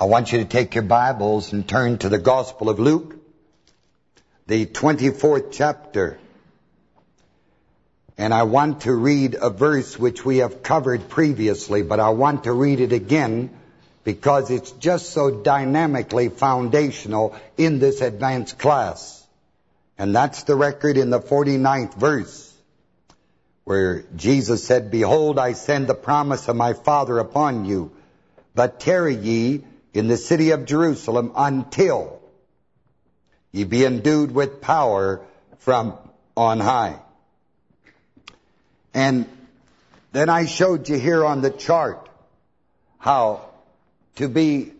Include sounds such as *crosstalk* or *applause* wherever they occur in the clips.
I want you to take your Bibles and turn to the Gospel of Luke, the 24th chapter. And I want to read a verse which we have covered previously, but I want to read it again because it's just so dynamically foundational in this advanced class. And that's the record in the 49th verse, where Jesus said, Behold, I send the promise of my Father upon you, but tarry ye in the city of Jerusalem until ye be endued with power from on high. And then I showed you here on the chart how to be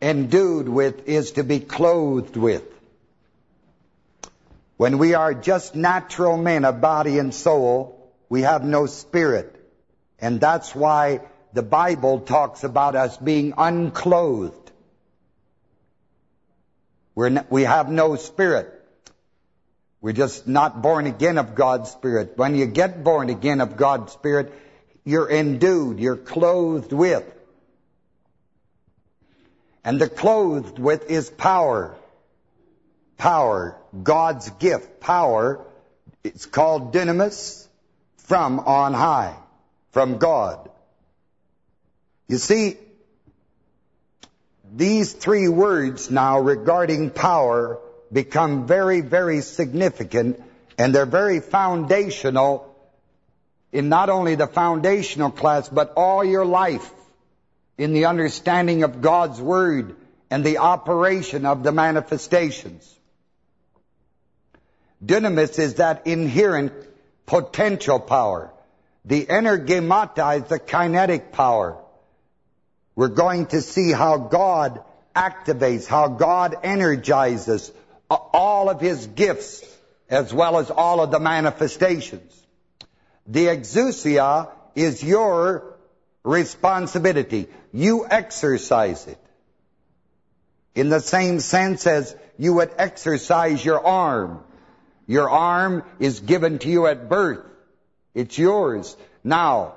endued with is to be clothed with. When we are just natural men of body and soul, we have no spirit. And that's why the Bible talks about us being unclothed. We're we have no spirit. We're just not born again of God's Spirit. When you get born again of God's Spirit, you're endued, you're clothed with. And the clothed with is power. Power, God's gift, power. It's called dynamis from on high, from God. You see, these three words now regarding power become very, very significant and they're very foundational in not only the foundational class, but all your life in the understanding of God's Word and the operation of the manifestations. Dynamis is that inherent potential power. The energemata is the kinetic power. We're going to see how God activates, how God energizes all of his gifts as well as all of the manifestations. The exousia is your responsibility. You exercise it. In the same sense as you would exercise your arm. Your arm is given to you at birth. It's yours. Now,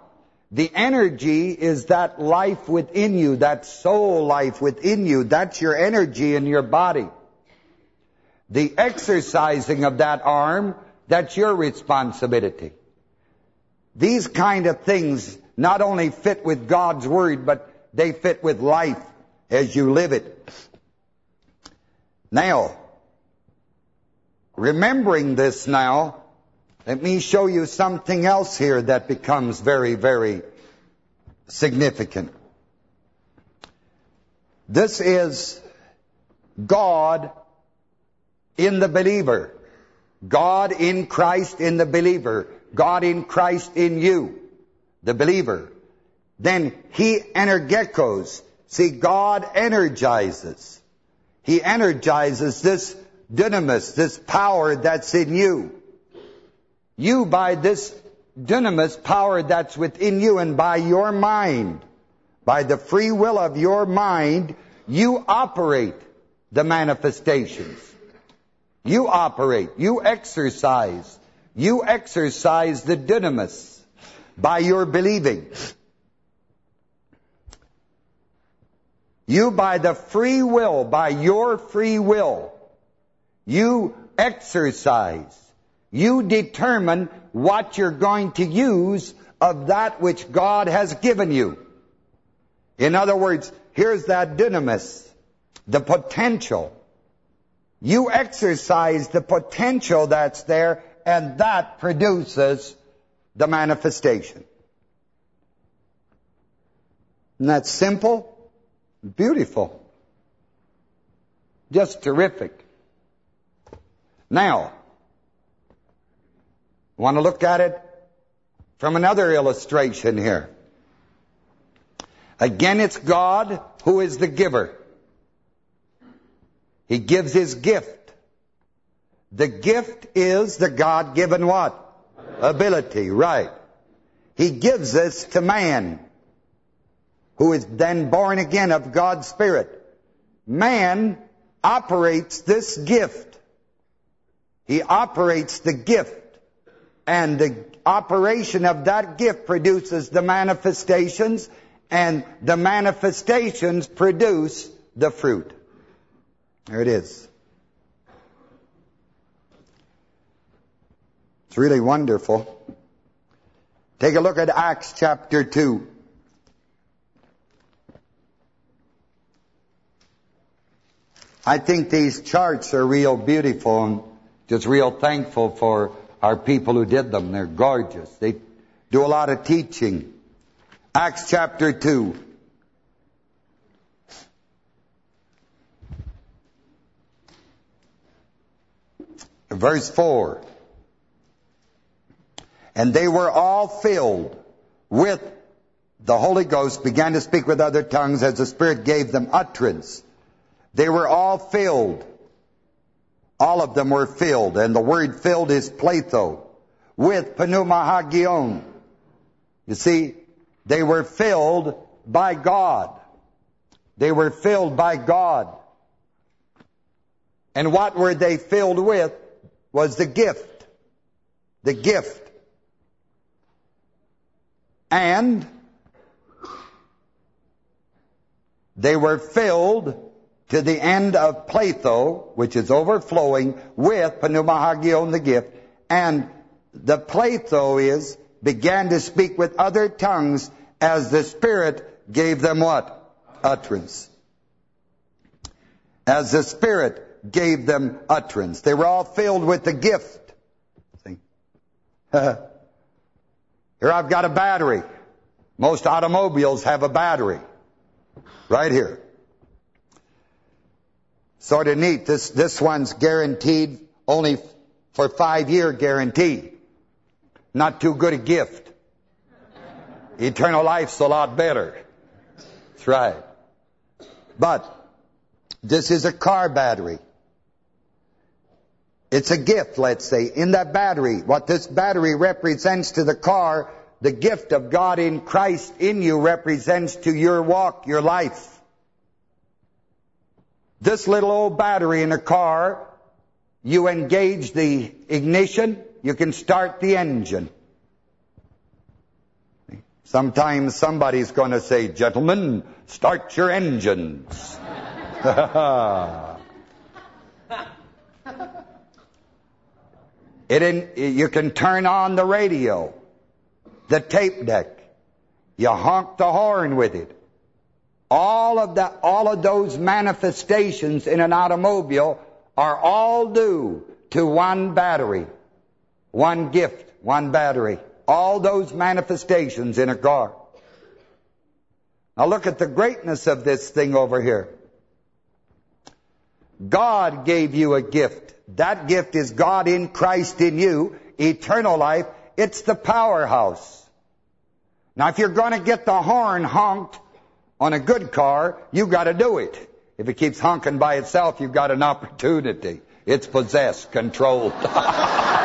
the energy is that life within you, that soul life within you. That's your energy in your body. The exercising of that arm, that's your responsibility. These kind of things not only fit with God's Word, but they fit with life as you live it. Now, remembering this now, let me show you something else here that becomes very, very significant. This is God in the believer. God in Christ in the believer. God in Christ in you, the believer. Then he energeticos. See, God energizes. He energizes this dynamis, this power that's in you. You, by this dynamis power that's within you and by your mind, by the free will of your mind, you operate the manifestations. You operate, you exercise, you exercise the dynamis by your believing. You by the free will, by your free will, you exercise you determine what you're going to use of that which God has given you. In other words, here's that dynamis, the potential. You exercise the potential that's there, and that produces the manifestation. Isn't that simple? Beautiful. Just terrific. Now, Want to look at it from another illustration here. Again, it's God who is the giver. He gives his gift. The gift is the God-given what? Ability, right. He gives this to man, who is then born again of God's Spirit. Man operates this gift. He operates the gift and the operation of that gift produces the manifestations, and the manifestations produce the fruit. There it is. It's really wonderful. Take a look at Acts chapter 2. I think these charts are real beautiful and just real thankful for our people who did them. They're gorgeous. They do a lot of teaching. Acts chapter 2. Verse 4. And they were all filled with the Holy Ghost, began to speak with other tongues as the Spirit gave them utterance. They were all filled. All of them were filled, and the word filled is pletho, with pneumahagion. You see, they were filled by God. They were filled by God. And what were they filled with was the gift. The gift. And they were filled to the end of pletho, which is overflowing, with pneumahagion, the gift. And the pletho is, began to speak with other tongues as the Spirit gave them what? Utterance. As the Spirit gave them utterance. They were all filled with the gift. *laughs* Here I've got a battery. Most automobiles have a battery. Right here. Sort of neat. This, this one's guaranteed only for five-year guarantee. Not too good a gift. Eternal life's a lot better. That's right. But this is a car battery. It's a gift, let's say, in that battery. What this battery represents to the car, the gift of God in Christ in you represents to your walk, your life. This little old battery in a car, you engage the ignition, you can start the engine. Sometimes somebody's going to say, gentlemen, start your engines. *laughs* it in, you can turn on the radio, the tape deck. You honk the horn with it. All of that, all of those manifestations in an automobile are all due to one battery, one gift, one battery. All those manifestations in a car. Now look at the greatness of this thing over here. God gave you a gift. That gift is God in Christ in you, eternal life. It's the powerhouse. Now if you're going to get the horn honked, on a good car, you got to do it. If it keeps honking by itself, you've got an opportunity. It's possessed, controlled. *laughs* yeah.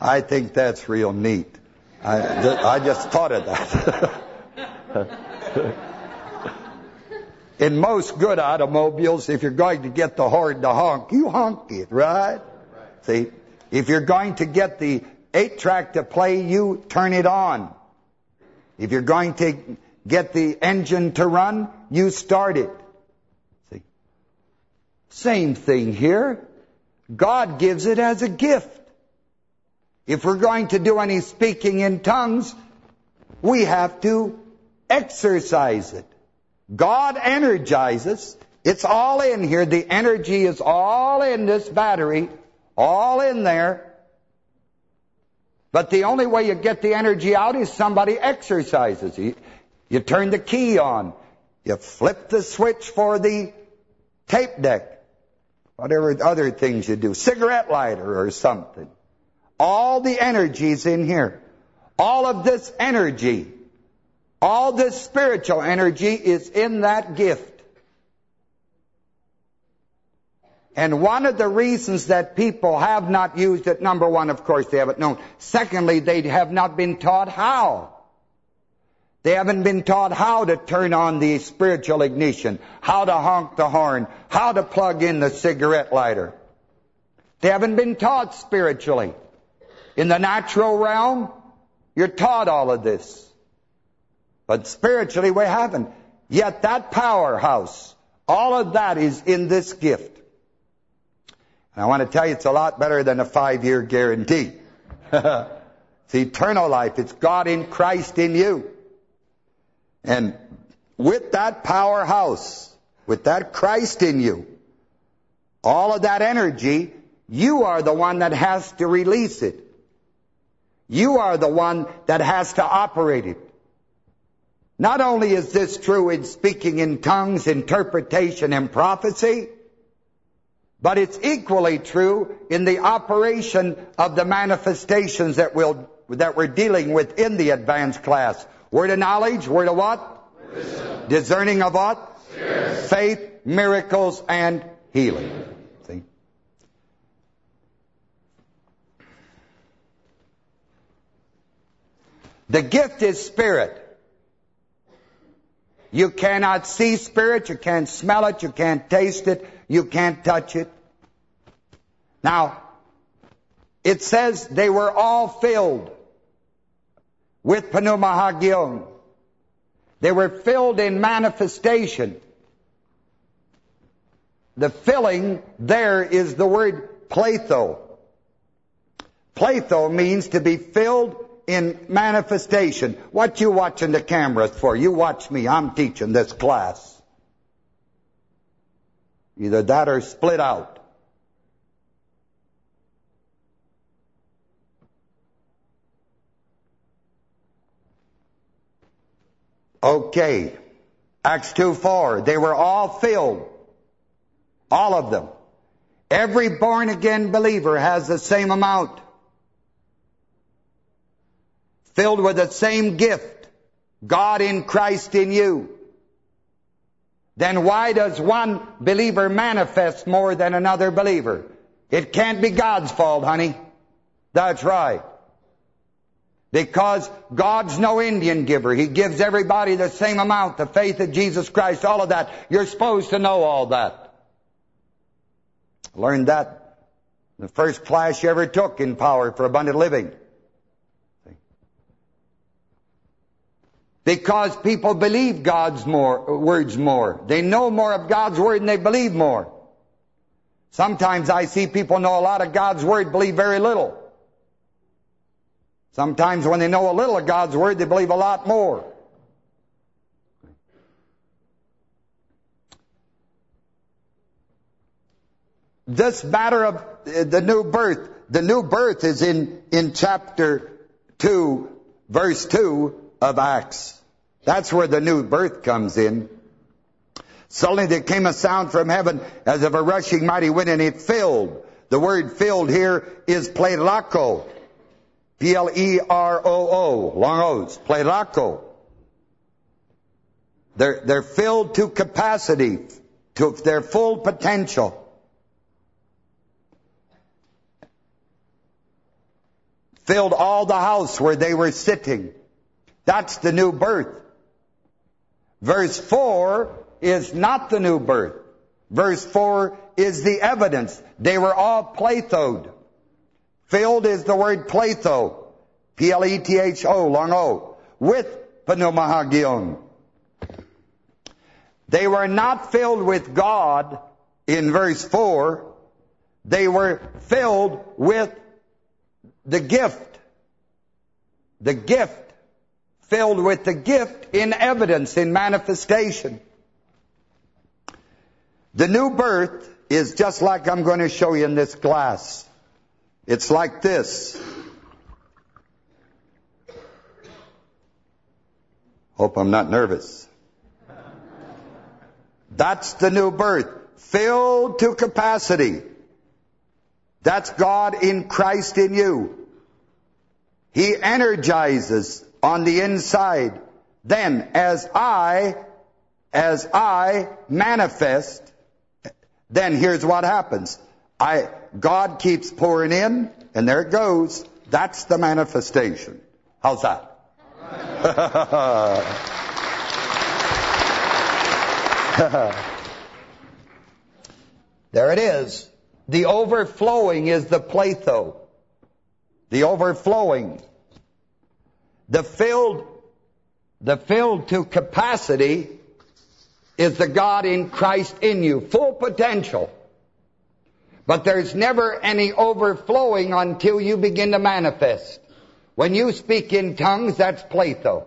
I think that's real neat. I, I just thought of that. *laughs* In most good automobiles, if you're going to get the horn to honk, you honk it, right? See, if you're going to get the eight track to play, you turn it on. If you're going to get the engine to run, you start it. See? Same thing here. God gives it as a gift. If we're going to do any speaking in tongues, we have to exercise it. God energizes. It's all in here. The energy is all in this battery, all in there. But the only way you get the energy out is somebody exercises. You, you turn the key on. You flip the switch for the tape deck. Whatever other things you do. Cigarette lighter or something. All the energy's in here. All of this energy, all this spiritual energy is in that gift. And one of the reasons that people have not used it, number one, of course, they haven't known. Secondly, they have not been taught how. They haven't been taught how to turn on the spiritual ignition, how to honk the horn, how to plug in the cigarette lighter. They haven't been taught spiritually. In the natural realm, you're taught all of this. But spiritually we haven't. Yet that powerhouse, all of that is in this gift. And I want to tell you it's a lot better than a five-year guarantee. *laughs* it's eternal life. It's God in Christ in you. And with that powerhouse, with that Christ in you, all of that energy, you are the one that has to release it. You are the one that has to operate it. Not only is this true in speaking in tongues, interpretation, and prophecy, but it's equally true in the operation of the manifestations that, we'll, that we're dealing with in the advanced class. Word of knowledge, word of what? Wisdom. Discerning of what? Spirit. Faith, miracles, and healing. See? The gift is spirit. You cannot see spirit, you can't smell it, you can't taste it, you can't touch it. Now, it says they were all filled with Pneumahagion. They were filled in manifestation. The filling there is the word pletho. Pletho means to be filled in manifestation. What you watching the cameras for? You watch me. I'm teaching this class. Either that or split out. Okay. Acts 2, 4. They were all filled. All of them. Every born again believer has the same amount filled with the same gift, God in Christ in you, then why does one believer manifest more than another believer? It can't be God's fault, honey. That's right. Because God's no Indian giver. He gives everybody the same amount, the faith of Jesus Christ, all of that. You're supposed to know all that. Learned that the first class you ever took in Power for Abundant Living. Because people believe God's more words more. They know more of God's word and they believe more. Sometimes I see people know a lot of God's word, believe very little. Sometimes when they know a little of God's word, they believe a lot more. This matter of uh, the new birth, the new birth is in, in chapter 2, verse 2, of Acts. That's where the new birth comes in. Suddenly there came a sound from heaven as of a rushing mighty wind, and it filled. The word filled here is pleroo. P-L-E-R-O-O. Long O's. Pleroo. They're, they're filled to capacity, to their full potential. Filled all the house where they were sitting. That's the new birth. Verse 4 is not the new birth. Verse 4 is the evidence. They were all plethoed. Filled is the word pletho. P-L-E-T-H-O, long O. With pneumahagion. They were not filled with God in verse 4. They were filled with the gift. The gift filled with the gift in evidence, in manifestation. The new birth is just like I'm going to show you in this class. It's like this. Hope I'm not nervous. That's the new birth. Filled to capacity. That's God in Christ in you. He energizes on the inside. Then as I, as I manifest, then here's what happens. I, God keeps pouring in, and there it goes. That's the manifestation. How's that? *laughs* there it is. The overflowing is the pletho. The overflowing. The filled, The filled to capacity is the God in Christ in you, full potential. But there's never any overflowing until you begin to manifest. When you speak in tongues, that's Pletho.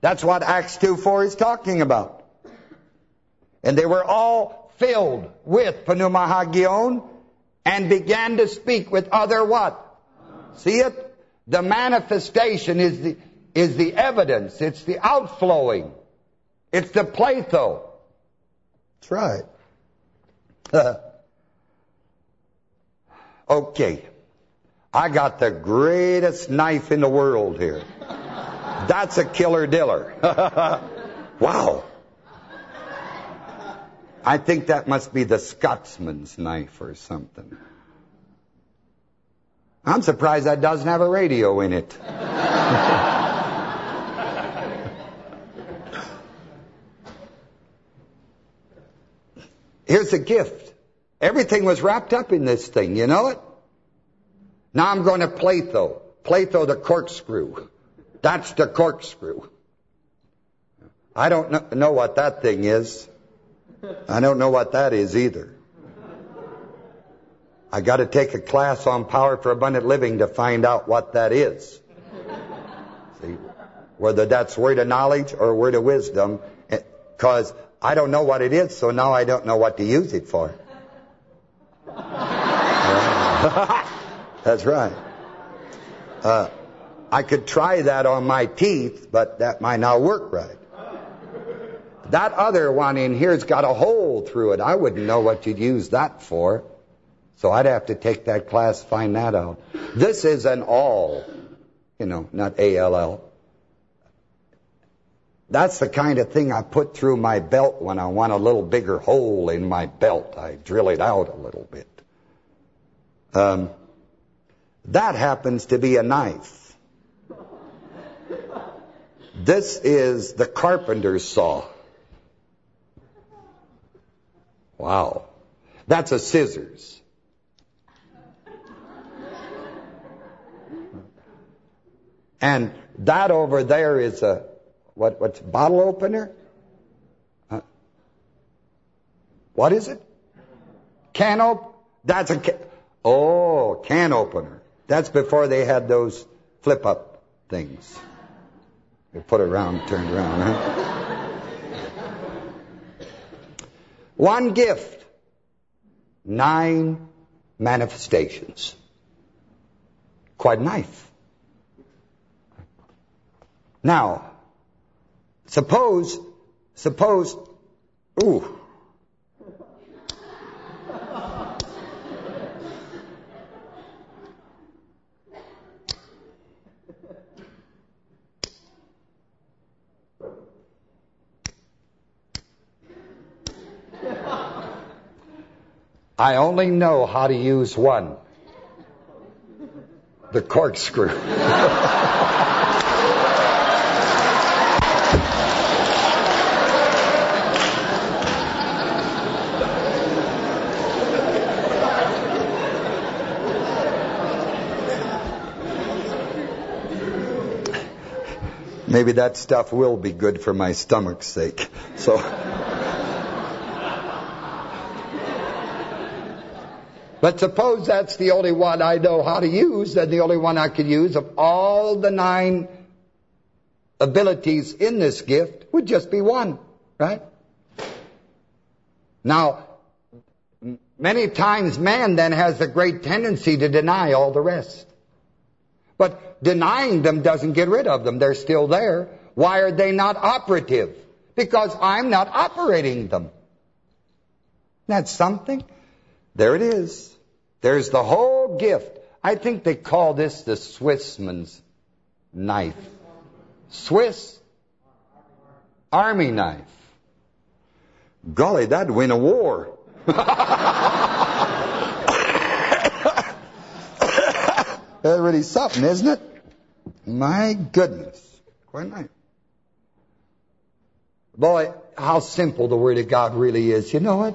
That's what Acts 2.4 is talking about. And they were all filled with pneumahagion and began to speak with other what? See it? The manifestation is the, is the evidence. It's the outflowing. It's the Pletho. That's right. *laughs* okay. I got the greatest knife in the world here. That's a killer diller. *laughs* wow. I think that must be the Scotsman's knife or something. I'm surprised that doesn't have a radio in it. Here's a gift. Everything was wrapped up in this thing, you know it? Now I'm going to Pletho. Pletho the corkscrew. That's the corkscrew. I don't know what that thing is. I don't know what that is either. I got to take a class on power for abundant living to find out what that is. *laughs* See, whether that's word of knowledge or word of wisdom, because I don't know what it is, so now I don't know what to use it for. *laughs* that's right. Uh, I could try that on my teeth, but that might not work right. That other one in here's got a hole through it. I wouldn't know what you'd use that for. So I'd have to take that class, find that out. This is an all, you know, not A-L-L. That's the kind of thing I put through my belt when I want a little bigger hole in my belt. I drill it out a little bit. Um, that happens to be a knife. This is the carpenter's saw. Wow. That's a scissors. And that over there is a, what? what's bottle opener? Huh? What is it? Can op? That's a, can, oh, can opener. That's before they had those flip-up things. You put it around, turned around? One gift, nine manifestations. Quite nice. Now, suppose, suppose, ooh, I only know how to use one. The corkscrew. *laughs* Maybe that stuff will be good for my stomach's sake. So. But suppose that's the only one I know how to use, and the only one I could use of all the nine abilities in this gift would just be one, right? Now, many times man then has a great tendency to deny all the rest. But denying them doesn't get rid of them. They're still there. Why are they not operative? Because I'm not operating them. That's something. There it is. There's the whole gift. I think they call this the Swissman's knife. Swiss army knife. Golly, that'd win a war. *laughs* That's really something, isn't it? My goodness. Quite nice. Boy, how simple the Word of God really is. You know it?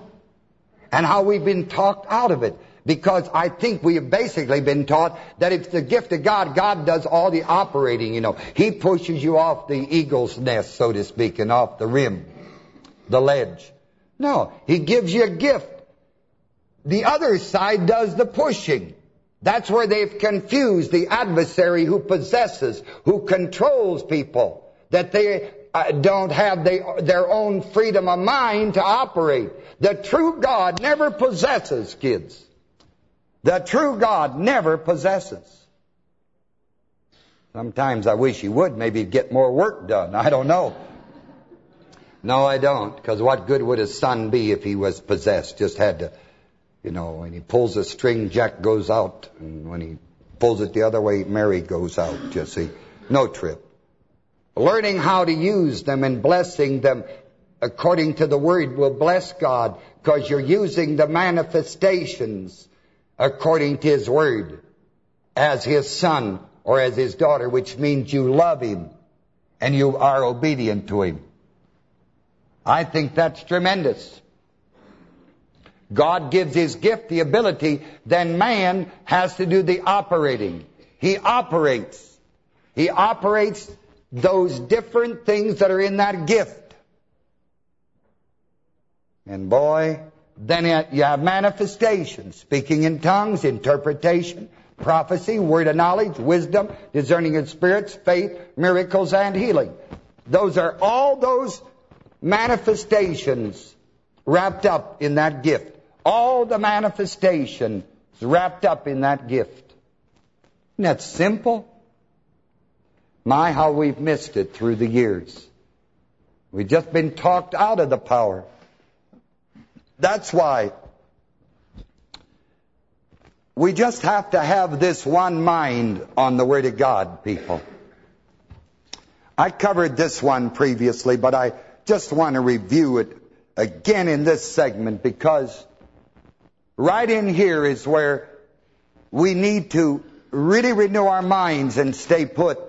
and how we've been talked out of it. Because I think we have basically been taught that it's the gift of God, God does all the operating, you know. He pushes you off the eagle's nest, so to speak, and off the rim, the ledge. No, he gives you a gift. The other side does the pushing. That's where they've confused the adversary who possesses, who controls people, that they uh, don't have their own freedom of mind to operate. The true God never possesses, kids. The true God never possesses. Sometimes I wish he would, maybe get more work done. I don't know. No, I don't, because what good would his son be if he was possessed? Just had to, you know, when he pulls a string, Jack goes out, and when he pulls it the other way, Mary goes out, you see. No trip. Learning how to use them and blessing them according to the Word will bless God, because you're using the manifestations according to His Word as His son or as His daughter, which means you love Him and you are obedient to Him. I think that's tremendous. God gives His gift the ability, then man has to do the operating. He operates. He operates those different things that are in that gift. And boy, then you have manifestations, speaking in tongues, interpretation, prophecy, word of knowledge, wisdom, discerning of spirits, faith, miracles, and healing. Those are all those manifestations wrapped up in that gift. All the manifestation is wrapped up in that gift. Isn't that simple? My, how we've missed it through the years. We've just been talked out of the power. That's why we just have to have this one mind on the Word of God, people. I covered this one previously, but I just want to review it again in this segment because right in here is where we need to really renew our minds and stay put.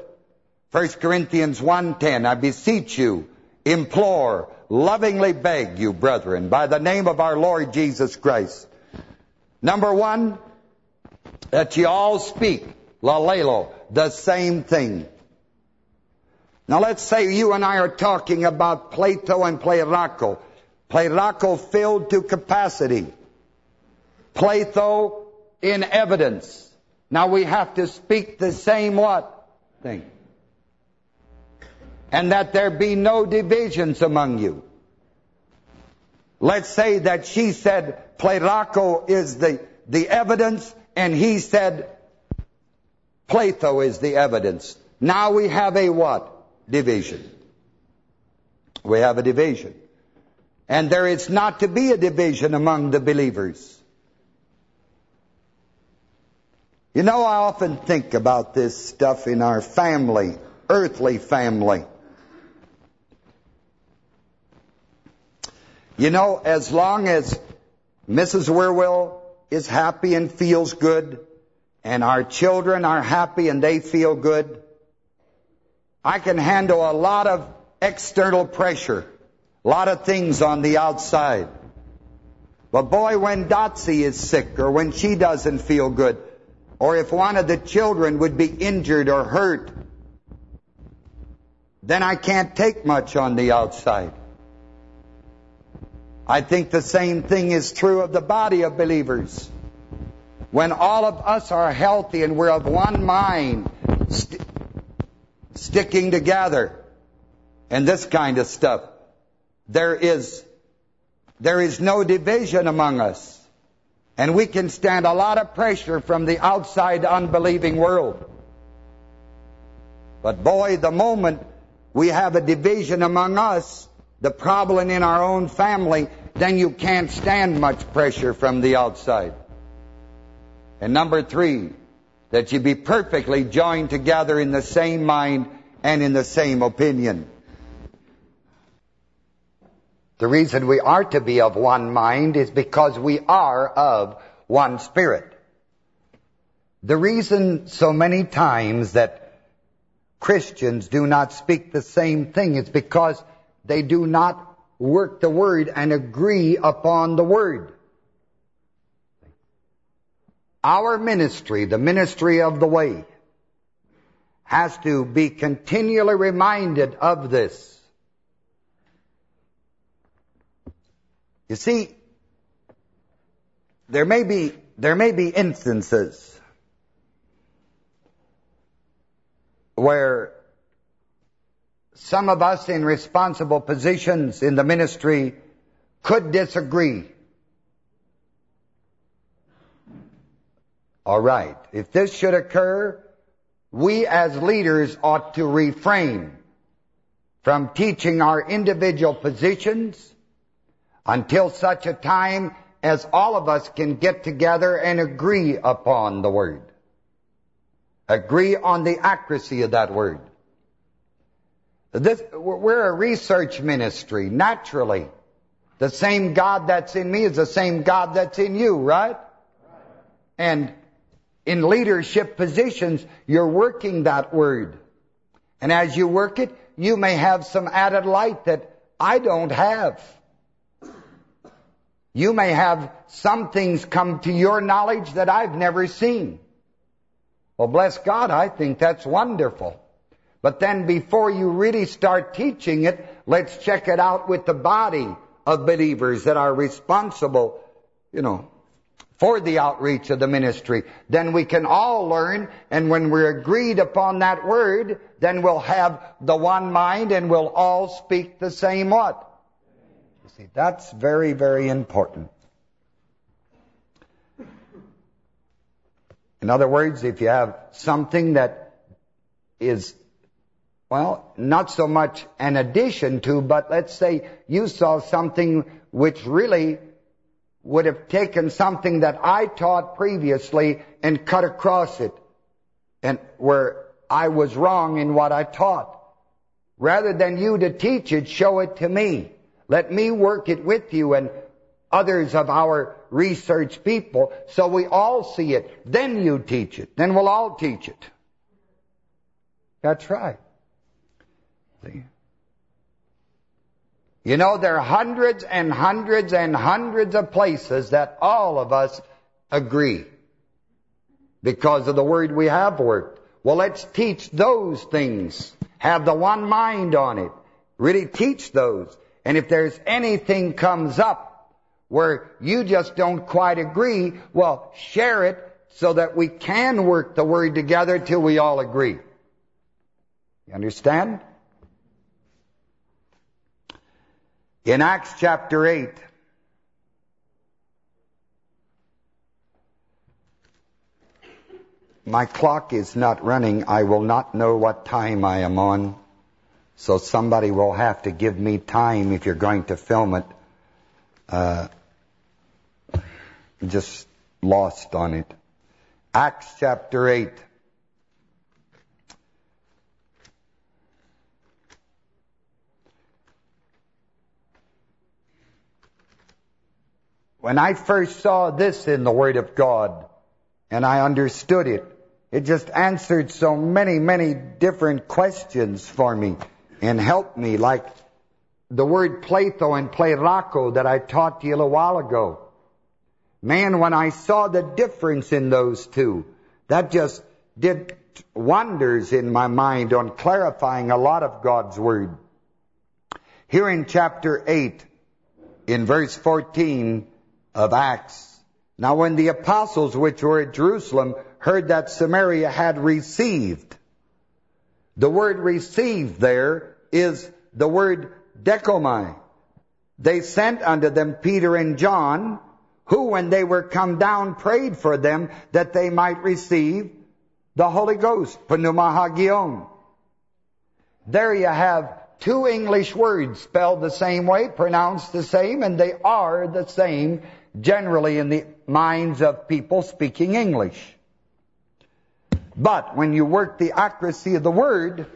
1 Corinthians 1.10, I beseech you, implore, lovingly beg you, brethren, by the name of our Lord Jesus Christ. Number one, that you all speak, laleo, the same thing. Now let's say you and I are talking about Plato and Plato. Plato filled to capacity. Plato in evidence. Now we have to speak the same what? Thing and that there be no divisions among you. Let's say that she said Plato is the, the evidence and he said Plato is the evidence. Now we have a what? Division. We have a division. And there is not to be a division among the believers. You know, I often think about this stuff in our family, earthly family. You know, as long as Mrs. Wierwille is happy and feels good, and our children are happy and they feel good, I can handle a lot of external pressure, a lot of things on the outside. But boy, when Dotsie is sick, or when she doesn't feel good, or if one of the children would be injured or hurt, then I can't take much on the outside. I think the same thing is true of the body of believers. When all of us are healthy and we're of one mind, st sticking together, and this kind of stuff, there is, there is no division among us. And we can stand a lot of pressure from the outside unbelieving world. But boy, the moment we have a division among us, the problem in our own family, then you can't stand much pressure from the outside. And number three, that you be perfectly joined together in the same mind and in the same opinion. The reason we are to be of one mind is because we are of one spirit. The reason so many times that Christians do not speak the same thing is because they do not work the word and agree upon the word. our ministry, the ministry of the way, has to be continually reminded of this. You see, there may be there may be instances where some of us in responsible positions in the ministry could disagree. All right. If this should occur, we as leaders ought to refrain from teaching our individual positions until such a time as all of us can get together and agree upon the word. Agree on the accuracy of that word. This, we're a research ministry, naturally. The same God that's in me is the same God that's in you, right? And in leadership positions, you're working that word. And as you work it, you may have some added light that I don't have. You may have some things come to your knowledge that I've never seen. Well, bless God, I think that's wonderful. But then before you really start teaching it, let's check it out with the body of believers that are responsible, you know, for the outreach of the ministry. Then we can all learn, and when we're agreed upon that word, then we'll have the one mind and we'll all speak the same what? You see, that's very, very important. In other words, if you have something that is, well, not so much an addition to, but let's say you saw something which really would have taken something that I taught previously and cut across it, and where I was wrong in what I taught. Rather than you to teach it, show it to me. Let me work it with you and others of our research people so we all see it. Then you teach it. Then we'll all teach it. That's right. See? You know, there are hundreds and hundreds and hundreds of places that all of us agree because of the word we have worked. Well, let's teach those things. Have the one mind on it. Really teach those. And if there's anything comes up where you just don't quite agree, well, share it so that we can work the word together till we all agree. You understand? In Acts chapter 8, my clock is not running. I will not know what time I am on. So somebody will have to give me time if you're going to film it. Uh, just lost on it. Acts chapter 8. When I first saw this in the Word of God, and I understood it, it just answered so many, many different questions for me and help me, like the word pletho and pleroo that I taught you a little while ago. Man, when I saw the difference in those two, that just did wonders in my mind on clarifying a lot of God's Word. Here in chapter 8, in verse 14 of Acts, Now when the apostles which were at Jerusalem heard that Samaria had received, the word received there is the word dechomai. They sent unto them Peter and John, who when they were come down prayed for them that they might receive the Holy Ghost, pneumahagion. There you have two English words spelled the same way, pronounced the same, and they are the same generally in the minds of people speaking English. But when you work the accuracy of the word,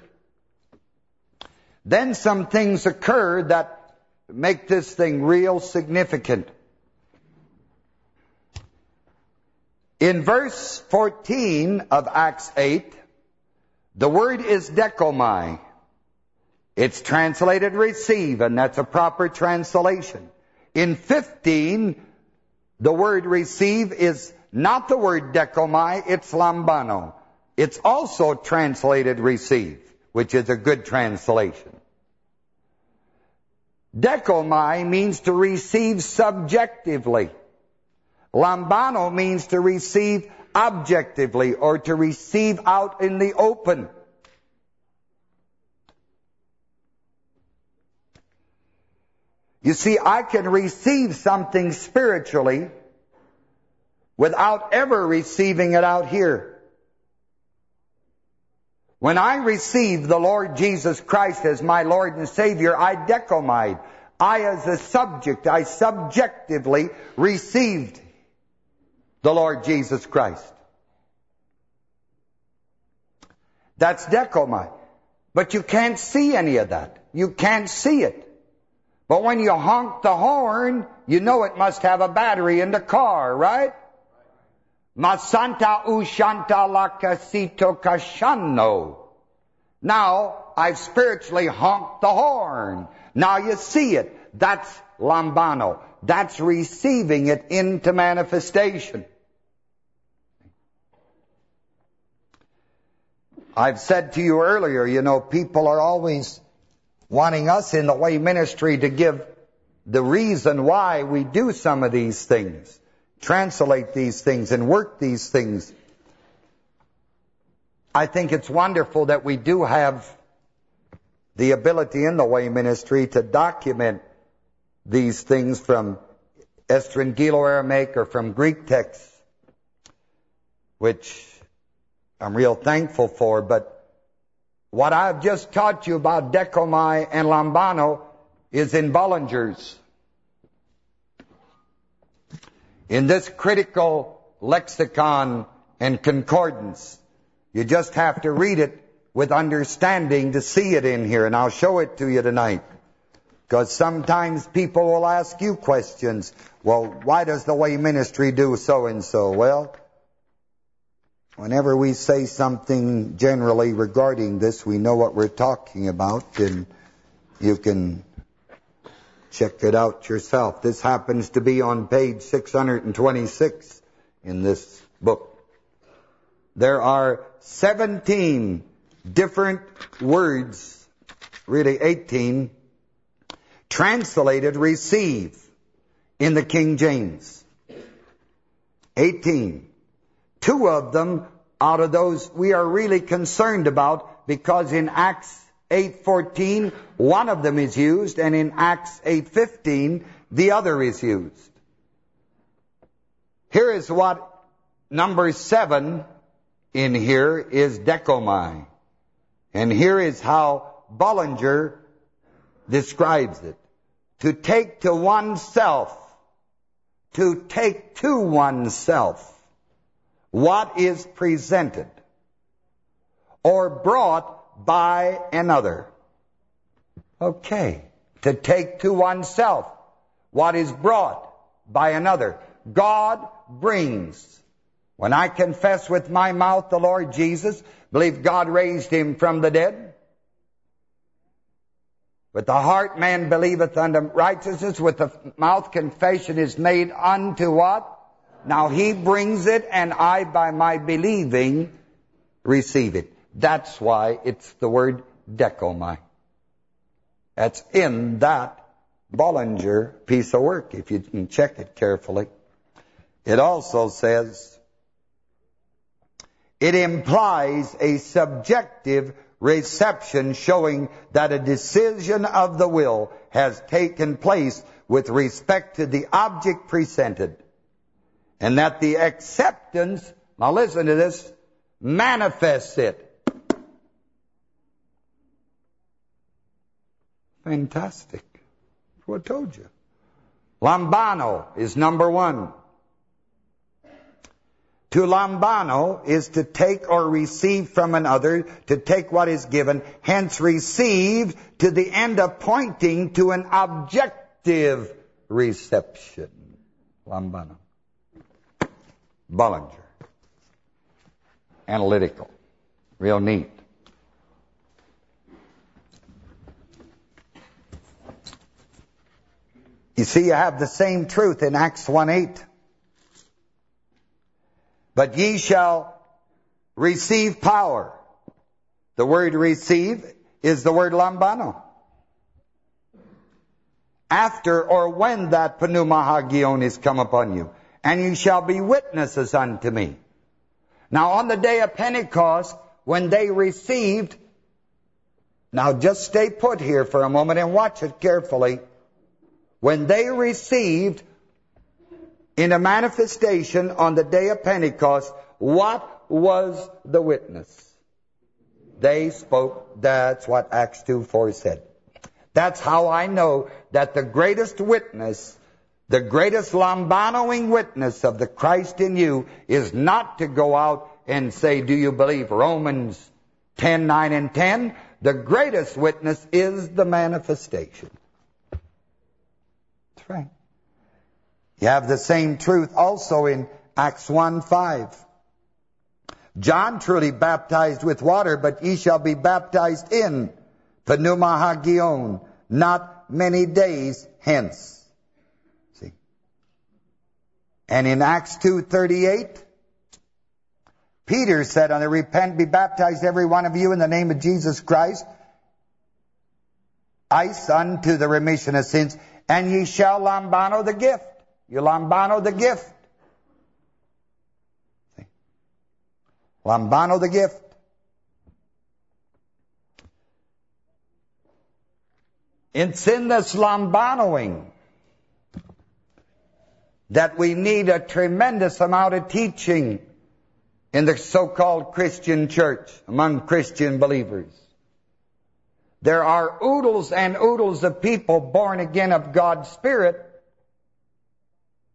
then some things occur that make this thing real significant. In verse 14 of Acts 8, the word is dechomai. It's translated receive, and that's a proper translation. In 15, the word receive is not the word dechomai, it's lambano. It's also translated receive, which is a good translation. Dechomai means to receive subjectively. Lambano means to receive objectively or to receive out in the open. You see, I can receive something spiritually without ever receiving it out here. When I received the Lord Jesus Christ as my Lord and Savior, I dechomai. I as a subject, I subjectively received the Lord Jesus Christ. That's dechomai. But you can't see any of that. You can't see it. But when you honk the horn, you know it must have a battery in the car, right? Masanta ushanta lakasito kashano. Now, I've spiritually honked the horn. Now you see it. That's lambano. That's receiving it into manifestation. I've said to you earlier, you know, people are always wanting us in the way ministry to give the reason why we do some of these things translate these things and work these things. I think it's wonderful that we do have the ability in the way ministry to document these things from Estrangelo Aramaic or from Greek texts, which I'm real thankful for. But what I've just taught you about Dechomai and Lambano is in Bullinger's. In this critical lexicon and concordance. You just have to read it with understanding to see it in here, and I'll show it to you tonight. Because sometimes people will ask you questions. Well, why does the way ministry do so-and-so? Well, whenever we say something generally regarding this, we know what we're talking about, and you can Check it out yourself. This happens to be on page 626 in this book. There are 17 different words, really 18, translated receive in the King James. 18. Two of them out of those we are really concerned about because in Acts 8.14, one of them is used, and in Acts 8.15, the other is used. Here is what number seven in here is dechomai. And here is how Bullinger describes it. To take to oneself, to take to oneself what is presented or brought by another. Okay. To take to oneself what is brought by another. God brings. When I confess with my mouth the Lord Jesus, believe God raised him from the dead. With the heart man believeth unto righteousness, with the mouth confession is made unto what? Now he brings it, and I by my believing receive it. That's why it's the word dechomai. That's in that Bullinger piece of work, if you can check it carefully. It also says, it implies a subjective reception showing that a decision of the will has taken place with respect to the object presented. And that the acceptance, now listen to this, manifests it. Fantastic. What I told you? Lambano is number one. To lambano is to take or receive from another, to take what is given, hence receive to the end of pointing to an objective reception. Lambano. Bullinger. Analytical. Real neat. You see, you have the same truth in Acts 1.8. But ye shall receive power. The word receive is the word lambano. After or when that pneumahagion is come upon you, and you shall be witnesses unto me. Now on the day of Pentecost, when they received, now just stay put here for a moment and watch it carefully. When they received in a manifestation on the day of Pentecost, what was the witness? They spoke, that's what Acts 2, 4 said. That's how I know that the greatest witness, the greatest lambanoing witness of the Christ in you is not to go out and say, do you believe Romans 10, 9, and 10? The greatest witness is the manifestation. Right. You have the same truth also in Acts 1, 5. John truly baptized with water, but ye shall be baptized in pneumahagion, not many days hence. See? And in Acts 2.38, Peter said, "On the repent, be baptized every one of you in the name of Jesus Christ, I, ice unto the remission of sins, and ye shall lambano the gift. You lambano the gift. Lambano the gift. It's in this lambanoing that we need a tremendous amount of teaching in the so-called Christian church, among Christian believers. There are oodles and oodles of people born again of God's Spirit,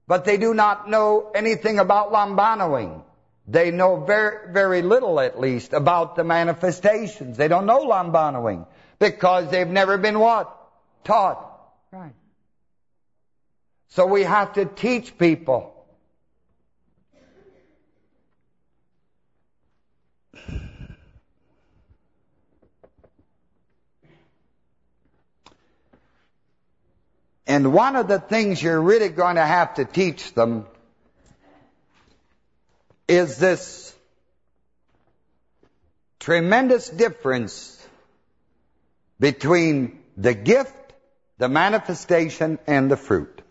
but they do not know anything about lambanoing. They know very, very little, at least, about the manifestations. They don't know lambanoing because they've never been what? Taught. Right. So we have to teach people And one of the things you're really going to have to teach them is this tremendous difference between the gift, the manifestation, and the fruit.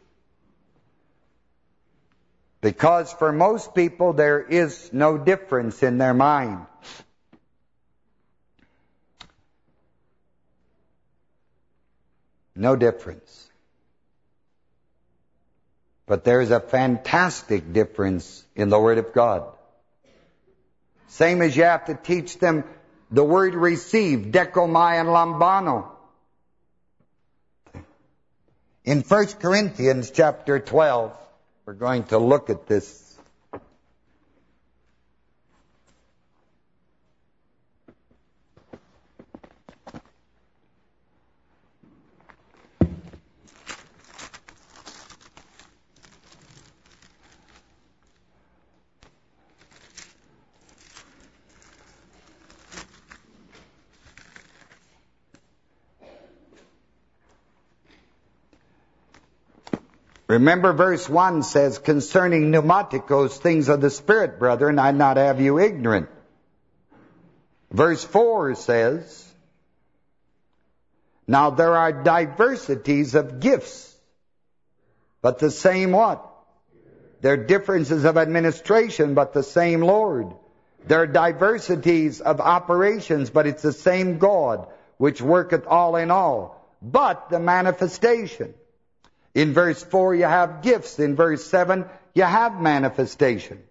Because for most people, there is no difference in their mind. No difference. But there's a fantastic difference in the Word of God. Same as you have to teach them the word receive, dechomai and lambano. In 1 Corinthians chapter 12, we're going to look at this Remember verse 1 says, concerning pneumaticos, things of the Spirit, brethren, I'd not have you ignorant. Verse 4 says, Now there are diversities of gifts, but the same what? There are differences of administration, but the same Lord. There are diversities of operations, but it's the same God, which worketh all in all. But the manifestation. In verse 4, you have gifts. In verse 7, you have manifestation.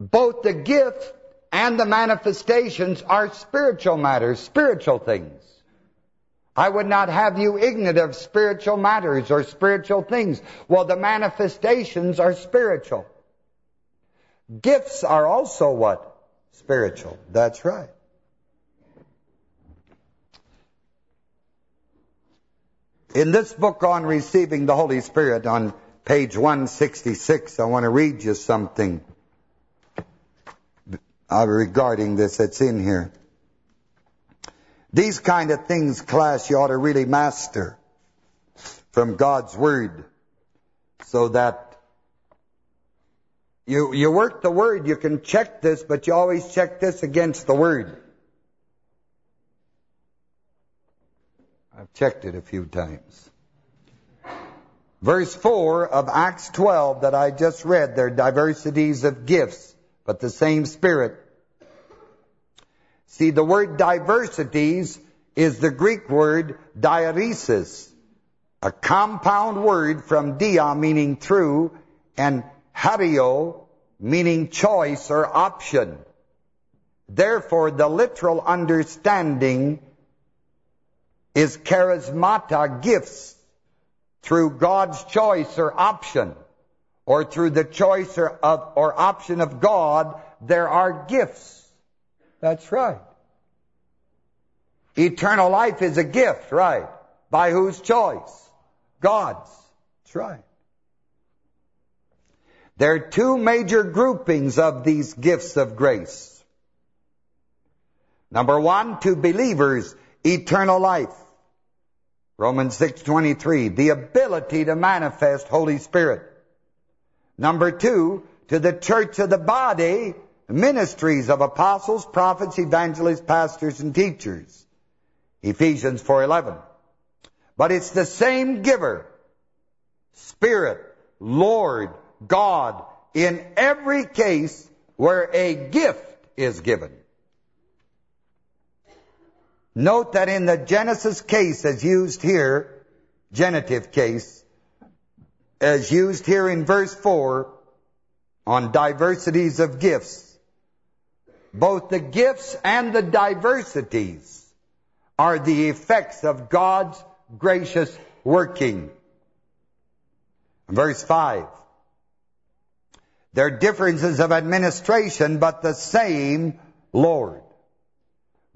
Both the gift and the manifestations are spiritual matters, spiritual things. I would not have you ignorant of spiritual matters or spiritual things. Well, the manifestations are spiritual. Gifts are also what? Spiritual. That's right. In this book on receiving the Holy Spirit on page 166, I want to read you something uh, regarding this that's in here. These kind of things, class, you ought to really master from God's Word so that you, you work the Word, you can check this, but you always check this against the Word. I've checked it a few times. Verse 4 of Acts 12 that I just read, there are diversities of gifts, but the same Spirit. See, the word diversities is the Greek word diaresis, a compound word from dia, meaning through, and hario, meaning choice or option. Therefore, the literal understanding is charismata, gifts, through God's choice or option, or through the choice or, of, or option of God, there are gifts. That's right. Eternal life is a gift, right? By whose choice? God's. That's right. There are two major groupings of these gifts of grace. Number one, to believers, eternal life. Romans 6.23, the ability to manifest Holy Spirit. Number two, to the church of the body, ministries of apostles, prophets, evangelists, pastors, and teachers. Ephesians 4.11. But it's the same giver, Spirit, Lord, God, in every case where a gift is given. Note that in the Genesis case as used here, genitive case, as used here in verse 4, on diversities of gifts, both the gifts and the diversities are the effects of God's gracious working. Verse 5. There are differences of administration, but the same Lord.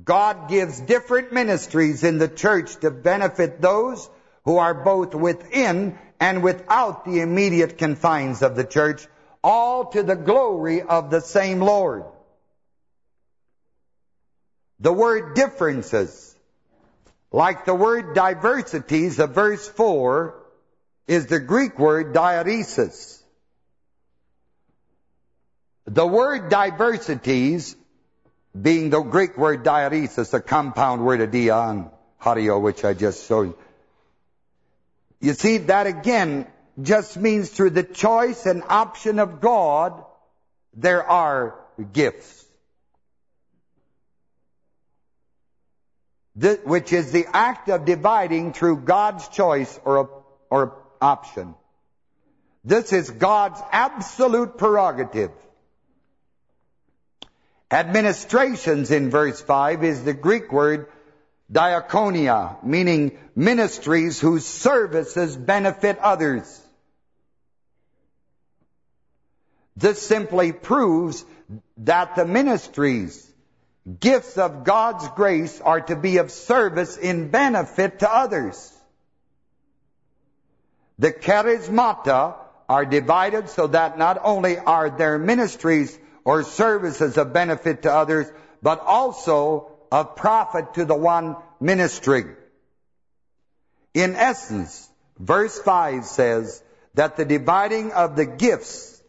God gives different ministries in the church to benefit those who are both within and without the immediate confines of the church, all to the glory of the same Lord. The word differences, like the word diversities of verse 4, is the Greek word diaresis. The word diversities being the Greek word diaresis, a compound word of dion, hario, which I just showed you. You see, that again just means through the choice and option of God, there are gifts. Which is the act of dividing through God's choice or, or option. This is God's absolute prerogative. Administrations in verse 5 is the Greek word diakonia, meaning ministries whose services benefit others. This simply proves that the ministries, gifts of God's grace, are to be of service in benefit to others. The charismata are divided so that not only are their ministries or services of benefit to others, but also of profit to the one ministering. In essence, verse 5 says that the dividing of the gifts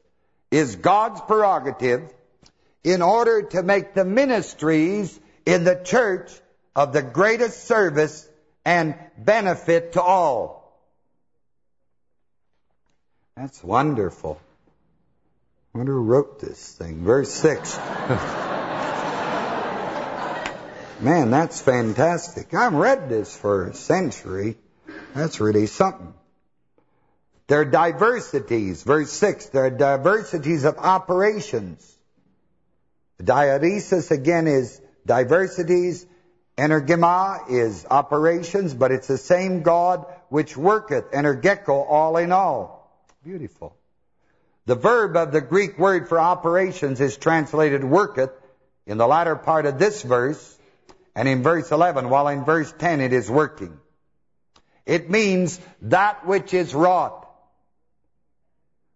is God's prerogative in order to make the ministries in the church of the greatest service and benefit to all. That's wonderful. I wonder who wrote this thing. Verse 6. Man, that's fantastic. I've read this for a century. That's really something. There are diversities. Verse 6, there are diversities of operations. Diaresis, again, is diversities. Energema is operations, but it's the same God which worketh, energeko, all in all. Beautiful. The verb of the Greek word for operations is translated worketh in the latter part of this verse and in verse 11, while in verse 10 it is working. It means that which is wrought.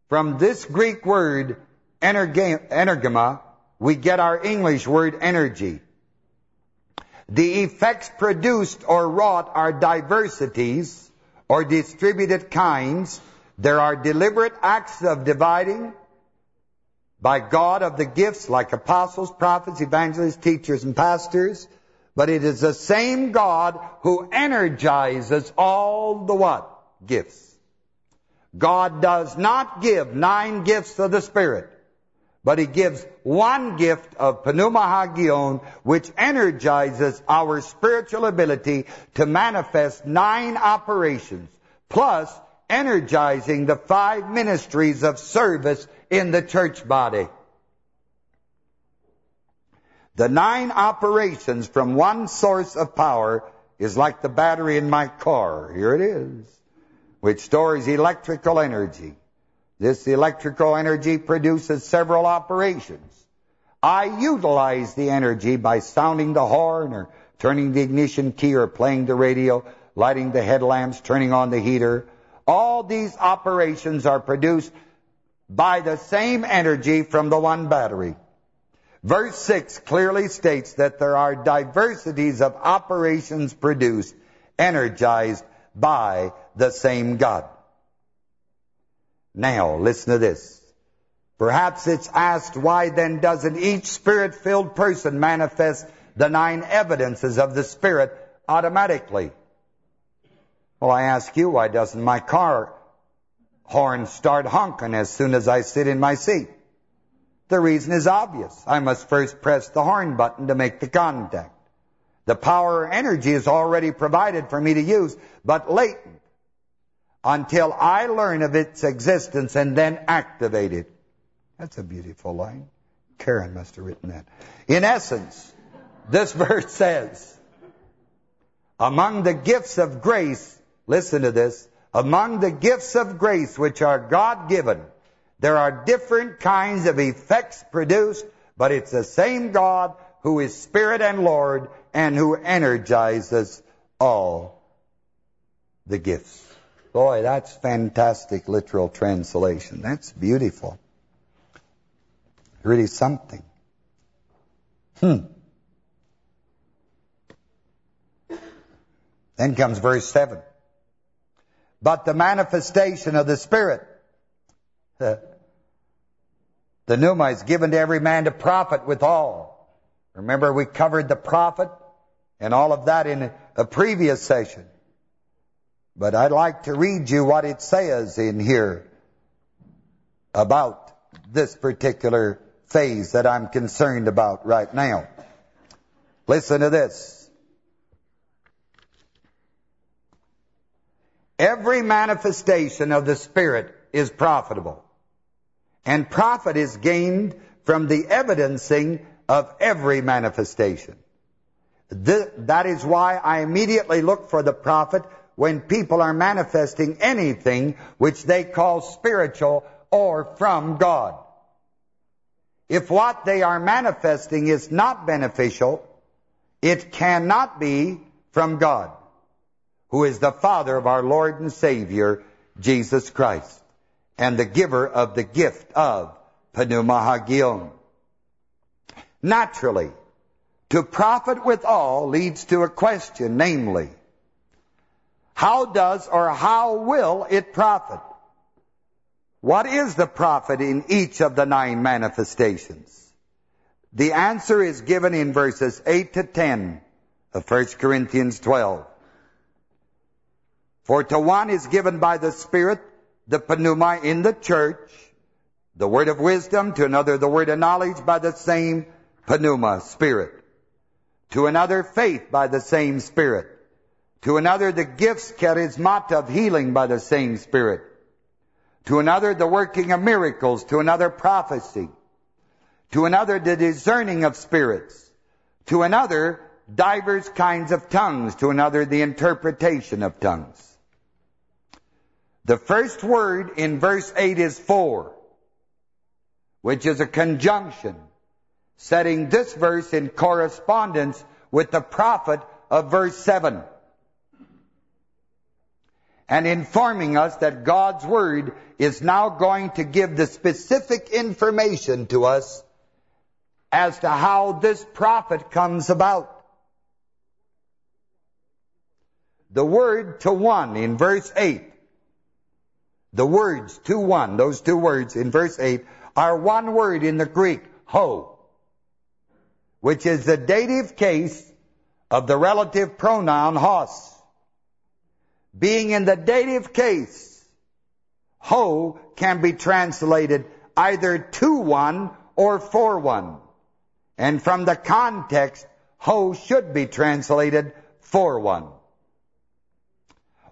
From this Greek word, energema, we get our English word energy. The effects produced or wrought are diversities or distributed kinds. There are deliberate acts of dividing by God of the gifts like apostles, prophets, evangelists, teachers, and pastors. But it is the same God who energizes all the what? Gifts. God does not give nine gifts of the Spirit, but He gives one gift of Pneuma Hagion, which energizes our spiritual ability to manifest nine operations, plus energizing the five ministries of service in the church body. The nine operations from one source of power is like the battery in my car. Here it is which stores electrical energy. This electrical energy produces several operations. I utilize the energy by sounding the horn or turning the ignition key or playing the radio, lighting the headlamps, turning on the heater. All these operations are produced by the same energy from the one battery. Verse 6 clearly states that there are diversities of operations produced, energized by the same God. Now, listen to this. Perhaps it's asked, why then doesn't each Spirit-filled person manifest the nine evidences of the Spirit automatically? Well, I ask you, why doesn't my car horn start honking as soon as I sit in my seat? The reason is obvious. I must first press the horn button to make the contact. The power energy is already provided for me to use, but latent until I learn of its existence and then activate it. That's a beautiful line. Karen must have written that. In essence, this *laughs* verse says, among the gifts of grace, listen to this, among the gifts of grace which are God-given, there are different kinds of effects produced, but it's the same God who is Spirit and Lord and who energizes all the gifts. Boy, that's fantastic literal translation. That's beautiful. Really something. Hmm. Then comes verse 7. But the manifestation of the Spirit, the, the pneuma is given to every man to profit withal. Remember we covered the profit and all of that in a previous session. But I'd like to read you what it says in here about this particular phase that I'm concerned about right now. Listen to this. Every manifestation of the Spirit is profitable. And profit is gained from the evidencing of every manifestation that is why I immediately look for the profit when people are manifesting anything which they call spiritual or from God. If what they are manifesting is not beneficial, it cannot be from God, who is the Father of our Lord and Savior, Jesus Christ, and the giver of the gift of Pneuma Hagion. Naturally, to profit with all leads to a question, namely, how does or how will it profit? What is the profit in each of the nine manifestations? The answer is given in verses 8 to 10 of 1 Corinthians 12. For to one is given by the Spirit the pneuma in the church, the word of wisdom, to another the word of knowledge by the same pneuma, Spirit. To another faith by the same Spirit, to another the gifts charismata of healing by the same Spirit, to another the working of miracles, to another prophecy, to another the discerning of spirits, to another divers kinds of tongues, to another the interpretation of tongues. The first word in verse 8 is for, which is a conjunction setting this verse in correspondence with the profit of verse 7 and informing us that God's Word is now going to give the specific information to us as to how this profit comes about. the word to one in verse 8, the words to one, those two words in verse 8, are one word in the Greek, ho, which is the dative case of the relative pronoun hos. Being in the dative case, ho can be translated either to one or for one. And from the context, ho should be translated for one.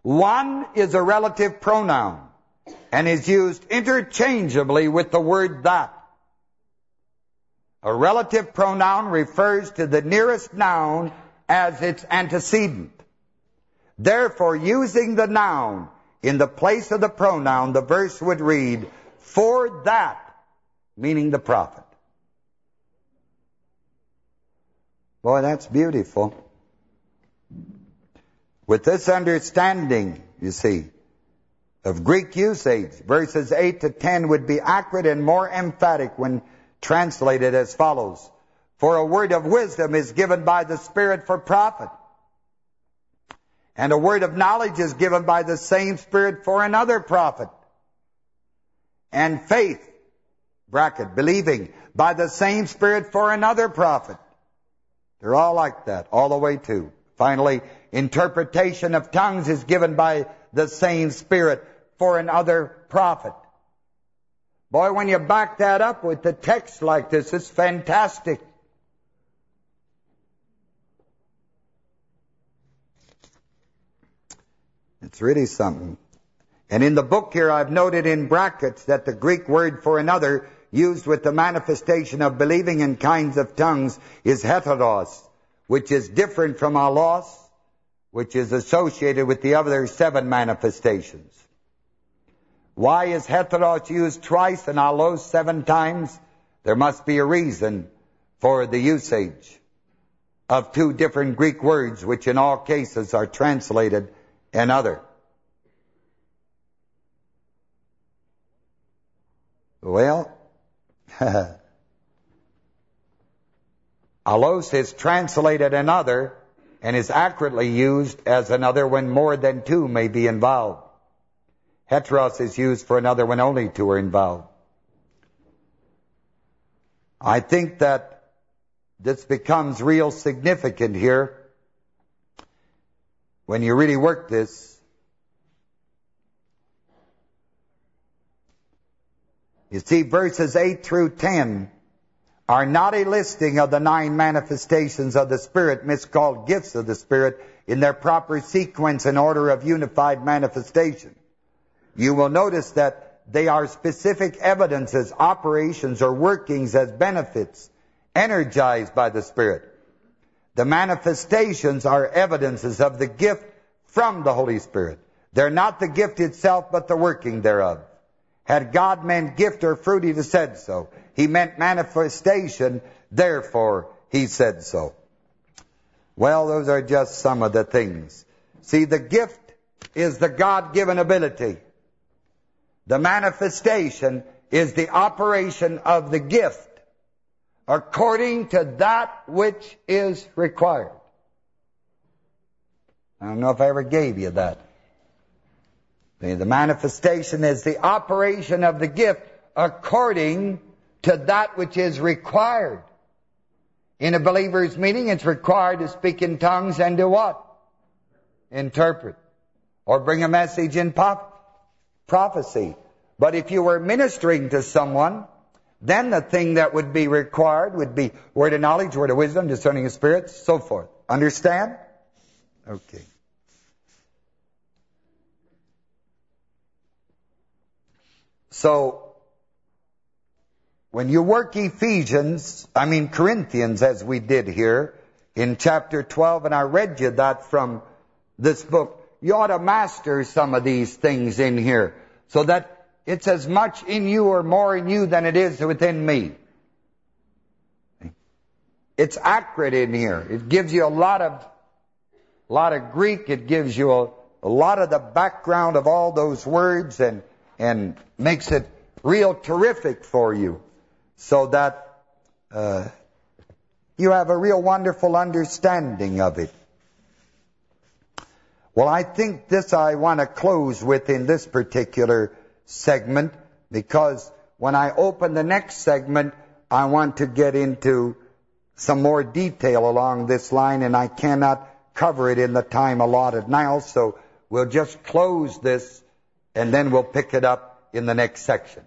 One is a relative pronoun and is used interchangeably with the word that. A relative pronoun refers to the nearest noun as its antecedent. Therefore, using the noun in the place of the pronoun, the verse would read, for that, meaning the profit. Boy, that's beautiful. With this understanding, you see, of Greek usage, verses 8 to 10 would be accurate and more emphatic when translated as follows. For a word of wisdom is given by the Spirit for profit. And a word of knowledge is given by the same Spirit for another profit. And faith, bracket, believing, by the same Spirit for another profit. They're all like that, all the way to. Finally, interpretation of tongues is given by the same Spirit for another profit. Boy, when you back that up with the text like this, it's fantastic. It's really something. And in the book here, I've noted in brackets that the Greek word for another used with the manifestation of believing in kinds of tongues is heteros, which is different from allos, which is associated with the other seven manifestations. Why is heteros used twice and allos seven times? There must be a reason for the usage of two different Greek words, which in all cases are translated another. Well, *laughs* Allos is translated another and is accurately used as another when more than two may be involved. Heteros is used for another when only two are involved. I think that this becomes real significant here when you really work this. You see, verses 8 through 10 are not a listing of the nine manifestations of the Spirit, miscalled gifts of the Spirit, in their proper sequence and order of unified manifestation. You will notice that they are specific evidences, operations, or workings as benefits, energized by the Spirit. The manifestations are evidences of the gift from the Holy Spirit. They're not the gift itself, but the working thereof. Had God meant gift or fruit, he'd have said so. He meant manifestation, therefore he said so. Well, those are just some of the things. See, the gift is the God-given ability. The manifestation is the operation of the gift according to that which is required. I don't know if I ever gave you that. The manifestation is the operation of the gift according to that which is required. In a believer's meeting, it's required to speak in tongues and to what? Interpret. Or bring a message in prophecy. But if you were ministering to someone, then the thing that would be required would be word of knowledge, word of wisdom, discerning of spirits, so forth. Understand? Okay. So, when you work Ephesians, I mean Corinthians as we did here in chapter 12, and I read you that from this book, you ought to master some of these things in here so that it's as much in you or more in you than it is within me. It's accurate in here. It gives you a lot of a lot of Greek. It gives you a, a lot of the background of all those words and and makes it real terrific for you so that uh, you have a real wonderful understanding of it. Well, I think this I want to close with in this particular segment because when I open the next segment, I want to get into some more detail along this line, and I cannot cover it in the time allotted now, so we'll just close this, and then we'll pick it up in the next section.